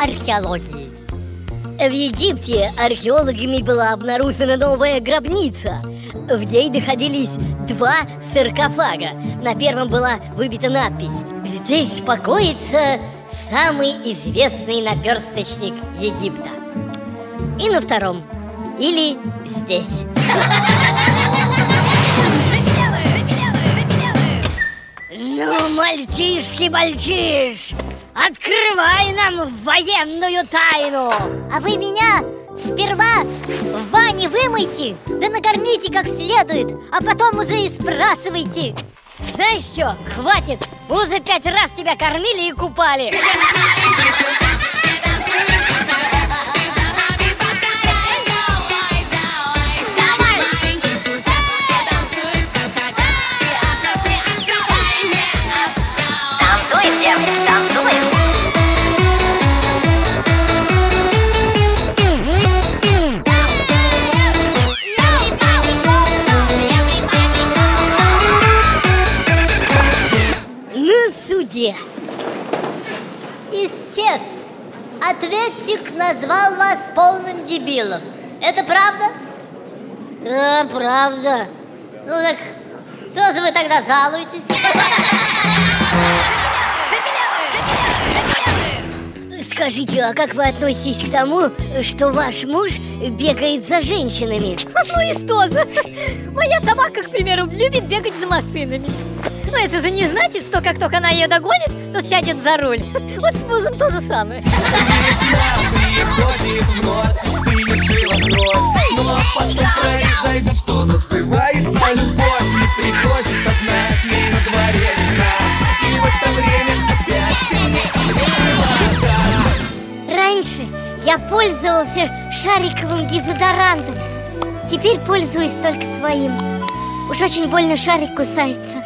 археологии. В Египте археологами была обнаружена новая гробница. В ней находились два саркофага. На первом была выбита надпись «Здесь покоится самый известный наперсточник Египта». И на втором «Или здесь». Ну, мальчишки-мальчиш, открывай нам военную тайну! А вы меня сперва в бане вымойте Да накормите как следует А потом уже и сбрасывайте. Знаешь что, хватит, уже пять раз тебя кормили и купали суде Истец, ответчик назвал вас полным дебилом Это правда? Да, правда Ну так, что же вы тогда жалуетесь? Скажите, а как вы относитесь к тому, что ваш муж бегает за женщинами? Ну и что же? Моя собака, к примеру, любит бегать за машинами Но это же не значит, что как только она ее догонит, то сядет за руль. Вот с музом то же самое. Ну Раньше я пользовался шариковым дезодорантом. Теперь пользуюсь только своим Уж очень больно шарик кусается